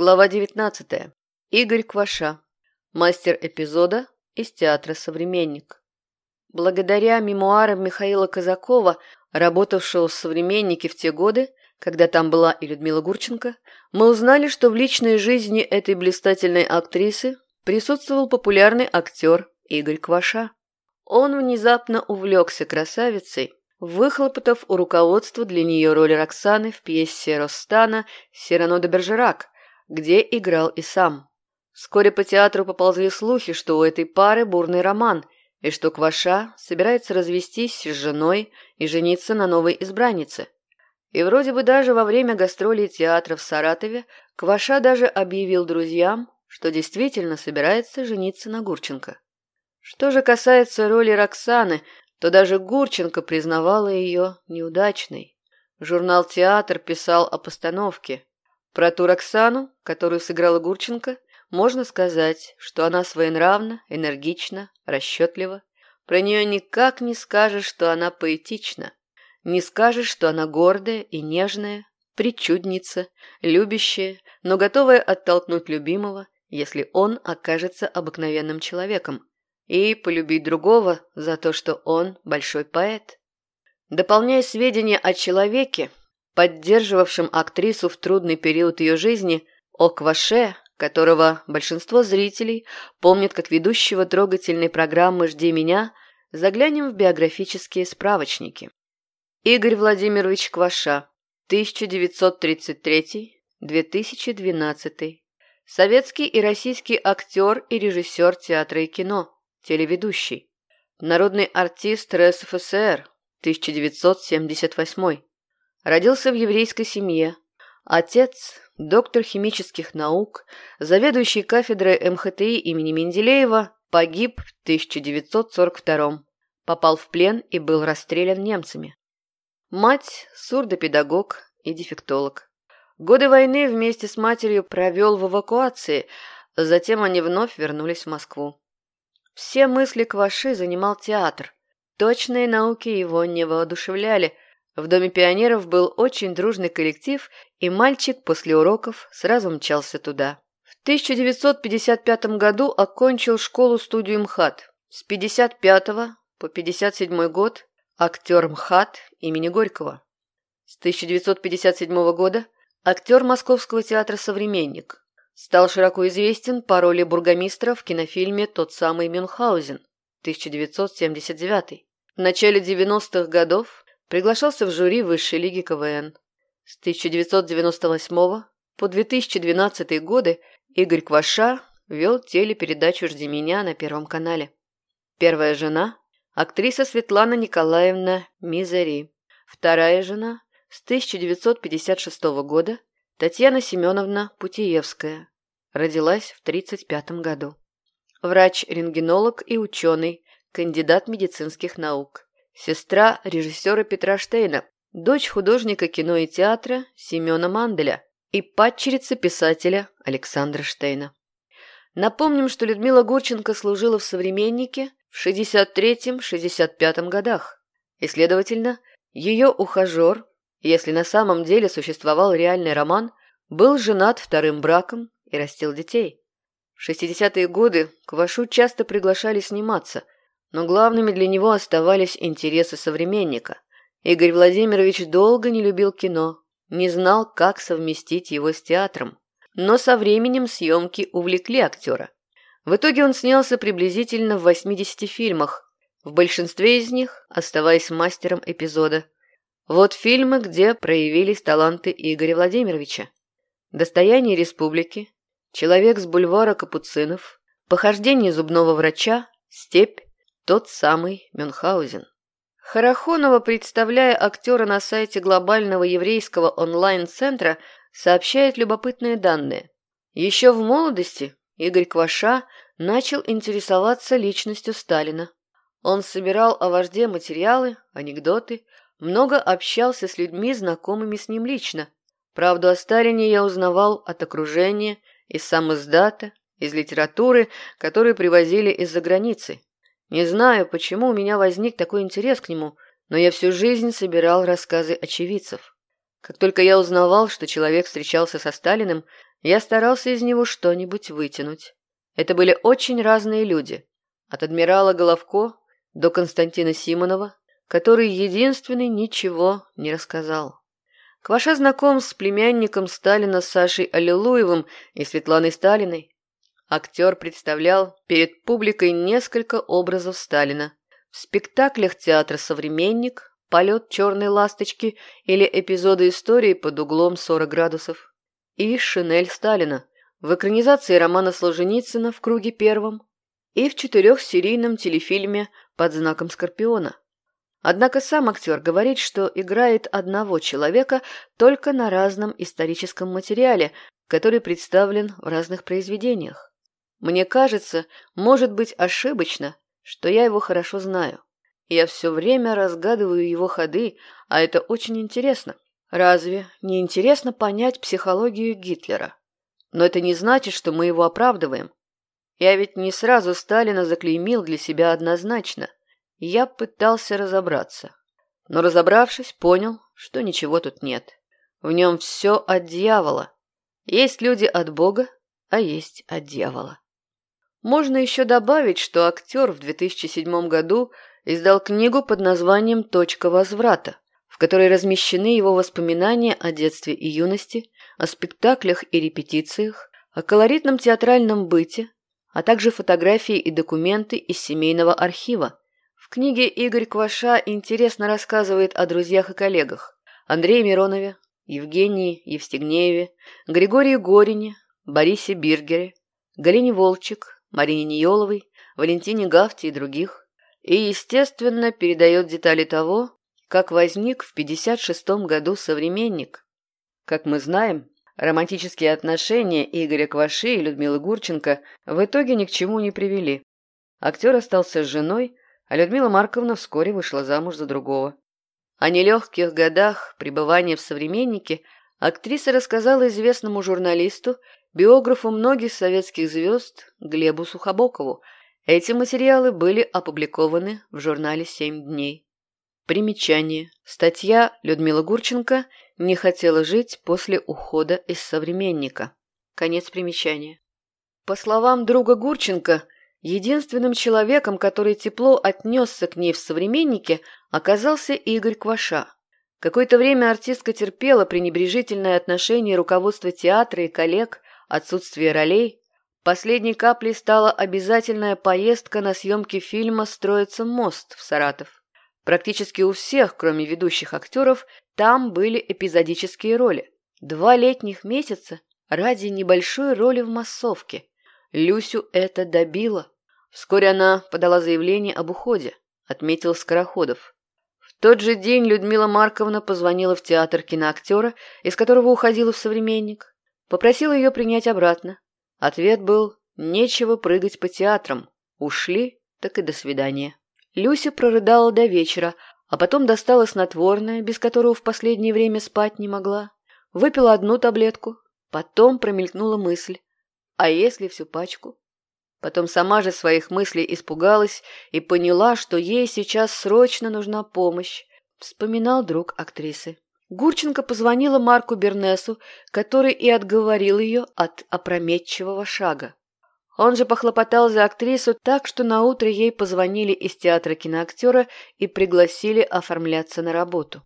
Глава 19. Игорь Кваша. Мастер эпизода из театра «Современник». Благодаря мемуарам Михаила Казакова, работавшего в «Современнике» в те годы, когда там была и Людмила Гурченко, мы узнали, что в личной жизни этой блистательной актрисы присутствовал популярный актер Игорь Кваша. Он внезапно увлекся красавицей, выхлопотав у руководства для нее роль Роксаны в пьесе Ростана «Сирано де Бержерак», где играл и сам. Вскоре по театру поползли слухи, что у этой пары бурный роман, и что Кваша собирается развестись с женой и жениться на новой избраннице. И вроде бы даже во время гастролей театра в Саратове Кваша даже объявил друзьям, что действительно собирается жениться на Гурченко. Что же касается роли Роксаны, то даже Гурченко признавала ее неудачной. Журнал «Театр» писал о постановке. Про ту Роксану, которую сыграла Гурченко, можно сказать, что она своенравна, энергична, расчетлива. Про нее никак не скажешь, что она поэтична. Не скажешь, что она гордая и нежная, причудница, любящая, но готовая оттолкнуть любимого, если он окажется обыкновенным человеком, и полюбить другого за то, что он большой поэт. Дополняя сведения о человеке, поддерживавшим актрису в трудный период ее жизни, о Кваше, которого большинство зрителей помнят как ведущего трогательной программы «Жди меня», заглянем в биографические справочники. Игорь Владимирович Кваша, 1933-2012. Советский и российский актер и режиссер театра и кино, телеведущий. Народный артист РСФСР, 1978. Родился в еврейской семье. Отец, доктор химических наук, заведующий кафедрой МХТИ имени Менделеева, погиб в 1942 Попал в плен и был расстрелян немцами. Мать – сурдопедагог и дефектолог. Годы войны вместе с матерью провел в эвакуации, затем они вновь вернулись в Москву. Все мысли Кваши занимал театр. Точные науки его не воодушевляли – в Доме пионеров был очень дружный коллектив, и мальчик после уроков сразу мчался туда. В 1955 году окончил школу-студию МХАТ. С 55 по 57 год актер МХАТ имени Горького. С 1957 года актер Московского театра «Современник». Стал широко известен по роли бургомистра в кинофильме «Тот самый Мюнхгаузен» 1979. В начале 90-х годов Приглашался в жюри Высшей лиги КВН. С 1998 по 2012 годы Игорь Кваша вел телепередачу «Жди меня» на Первом канале. Первая жена – актриса Светлана Николаевна Мизери. Вторая жена – с 1956 года Татьяна Семеновна Путиевская. Родилась в 1935 году. Врач-рентгенолог и ученый, кандидат медицинских наук сестра режиссера Петра Штейна, дочь художника кино и театра Семена Манделя и падчерица писателя Александра Штейна. Напомним, что Людмила Гурченко служила в «Современнике» в 63-65 годах, и, следовательно, ее ухажер, если на самом деле существовал реальный роман, был женат вторым браком и растил детей. В 60-е годы Квашу часто приглашали сниматься – но главными для него оставались интересы современника. Игорь Владимирович долго не любил кино, не знал, как совместить его с театром. Но со временем съемки увлекли актера. В итоге он снялся приблизительно в 80 фильмах, в большинстве из них оставаясь мастером эпизода. Вот фильмы, где проявились таланты Игоря Владимировича. «Достояние республики», «Человек с бульвара Капуцинов», «Похождение зубного врача», «Степь», тот самый Мюнхгаузен. Харахонова, представляя актера на сайте глобального еврейского онлайн-центра, сообщает любопытные данные. Еще в молодости Игорь Кваша начал интересоваться личностью Сталина. Он собирал о вожде материалы, анекдоты, много общался с людьми, знакомыми с ним лично. Правду о Сталине я узнавал от окружения, из сам издата, из литературы, которую привозили из-за границы. Не знаю, почему у меня возник такой интерес к нему, но я всю жизнь собирал рассказы очевидцев. Как только я узнавал, что человек встречался со Сталиным, я старался из него что-нибудь вытянуть. Это были очень разные люди. От адмирала Головко до Константина Симонова, который единственный ничего не рассказал. Кваша знаком с племянником Сталина Сашей Аллилуевым и Светланой Сталиной. Актер представлял перед публикой несколько образов Сталина. В спектаклях театра «Современник», «Полет черной ласточки» или эпизоды истории под углом 40 градусов. И «Шинель Сталина» в экранизации романа Солженицына в круге первом и в четырехсерийном телефильме «Под знаком Скорпиона». Однако сам актер говорит, что играет одного человека только на разном историческом материале, который представлен в разных произведениях. Мне кажется, может быть ошибочно, что я его хорошо знаю. Я все время разгадываю его ходы, а это очень интересно. Разве не интересно понять психологию Гитлера? Но это не значит, что мы его оправдываем. Я ведь не сразу Сталина заклеймил для себя однозначно. Я пытался разобраться. Но разобравшись, понял, что ничего тут нет. В нем все от дьявола. Есть люди от Бога, а есть от дьявола. Можно еще добавить, что актер в 2007 году издал книгу под названием «Точка возврата», в которой размещены его воспоминания о детстве и юности, о спектаклях и репетициях, о колоритном театральном быте, а также фотографии и документы из семейного архива. В книге Игорь Кваша интересно рассказывает о друзьях и коллегах Андрее Миронове, Евгении Евстигнееве, Григории Горине, Борисе Биргере, Галине Волчек, Марине Ниеловой, Валентине Гафте и других. И, естественно, передает детали того, как возник в 56 году современник. Как мы знаем, романтические отношения Игоря Кваши и Людмилы Гурченко в итоге ни к чему не привели. Актер остался с женой, а Людмила Марковна вскоре вышла замуж за другого. О нелегких годах пребывания в «Современнике» актриса рассказала известному журналисту, биографу многих советских звезд Глебу Сухобокову. Эти материалы были опубликованы в журнале «Семь дней». Примечание. Статья Людмила Гурченко не хотела жить после ухода из «Современника». Конец примечания. По словам друга Гурченко, единственным человеком, который тепло отнесся к ней в «Современнике», оказался Игорь Кваша. Какое-то время артистка терпела пренебрежительное отношение руководства театра и коллег, отсутствие ролей. Последней каплей стала обязательная поездка на съемки фильма «Строится мост» в Саратов. Практически у всех, кроме ведущих актеров, там были эпизодические роли. Два летних месяца ради небольшой роли в массовке. Люсю это добило. Вскоре она подала заявление об уходе, отметил Скороходов. В тот же день Людмила Марковна позвонила в театр киноактера, из которого уходила в «Современник». Попросила ее принять обратно. Ответ был «Нечего прыгать по театрам. Ушли, так и до свидания». Люся прорыдала до вечера, а потом достала снотворное, без которого в последнее время спать не могла. Выпила одну таблетку, потом промелькнула мысль. А если всю пачку? Потом сама же своих мыслей испугалась и поняла, что ей сейчас срочно нужна помощь. Вспоминал друг актрисы. Гурченко позвонила Марку Бернесу, который и отговорил ее от опрометчивого шага. Он же похлопотал за актрису так, что наутро ей позвонили из театра киноактера и пригласили оформляться на работу.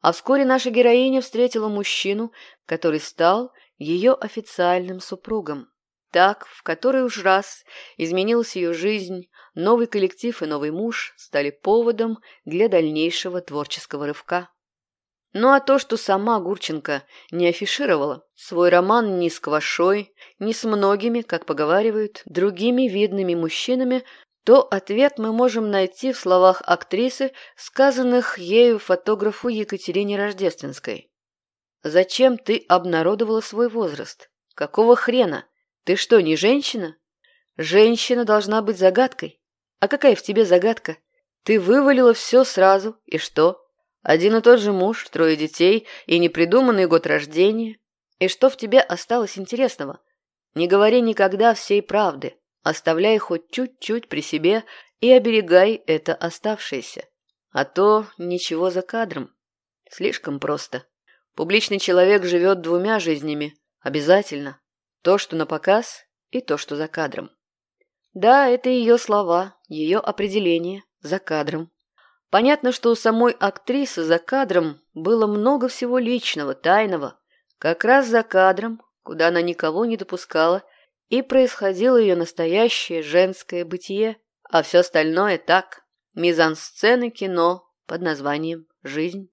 А вскоре наша героиня встретила мужчину, который стал ее официальным супругом. Так, в который уж раз изменилась ее жизнь, новый коллектив и новый муж стали поводом для дальнейшего творческого рывка. Ну а то, что сама Гурченко не афишировала свой роман ни с Квашой, ни с многими, как поговаривают, другими видными мужчинами, то ответ мы можем найти в словах актрисы, сказанных ею фотографу Екатерине Рождественской. «Зачем ты обнародовала свой возраст? Какого хрена? Ты что, не женщина? Женщина должна быть загадкой. А какая в тебе загадка? Ты вывалила все сразу, и что?» Один и тот же муж, трое детей и непридуманный год рождения. И что в тебе осталось интересного? Не говори никогда всей правды, оставляй хоть чуть-чуть при себе и оберегай это оставшееся. А то ничего за кадром. Слишком просто. Публичный человек живет двумя жизнями. Обязательно. То, что на показ, и то, что за кадром. Да, это ее слова, ее определение за кадром. Понятно, что у самой актрисы за кадром было много всего личного, тайного. Как раз за кадром, куда она никого не допускала, и происходило ее настоящее женское бытие, а все остальное так, мизансцены кино под названием «Жизнь».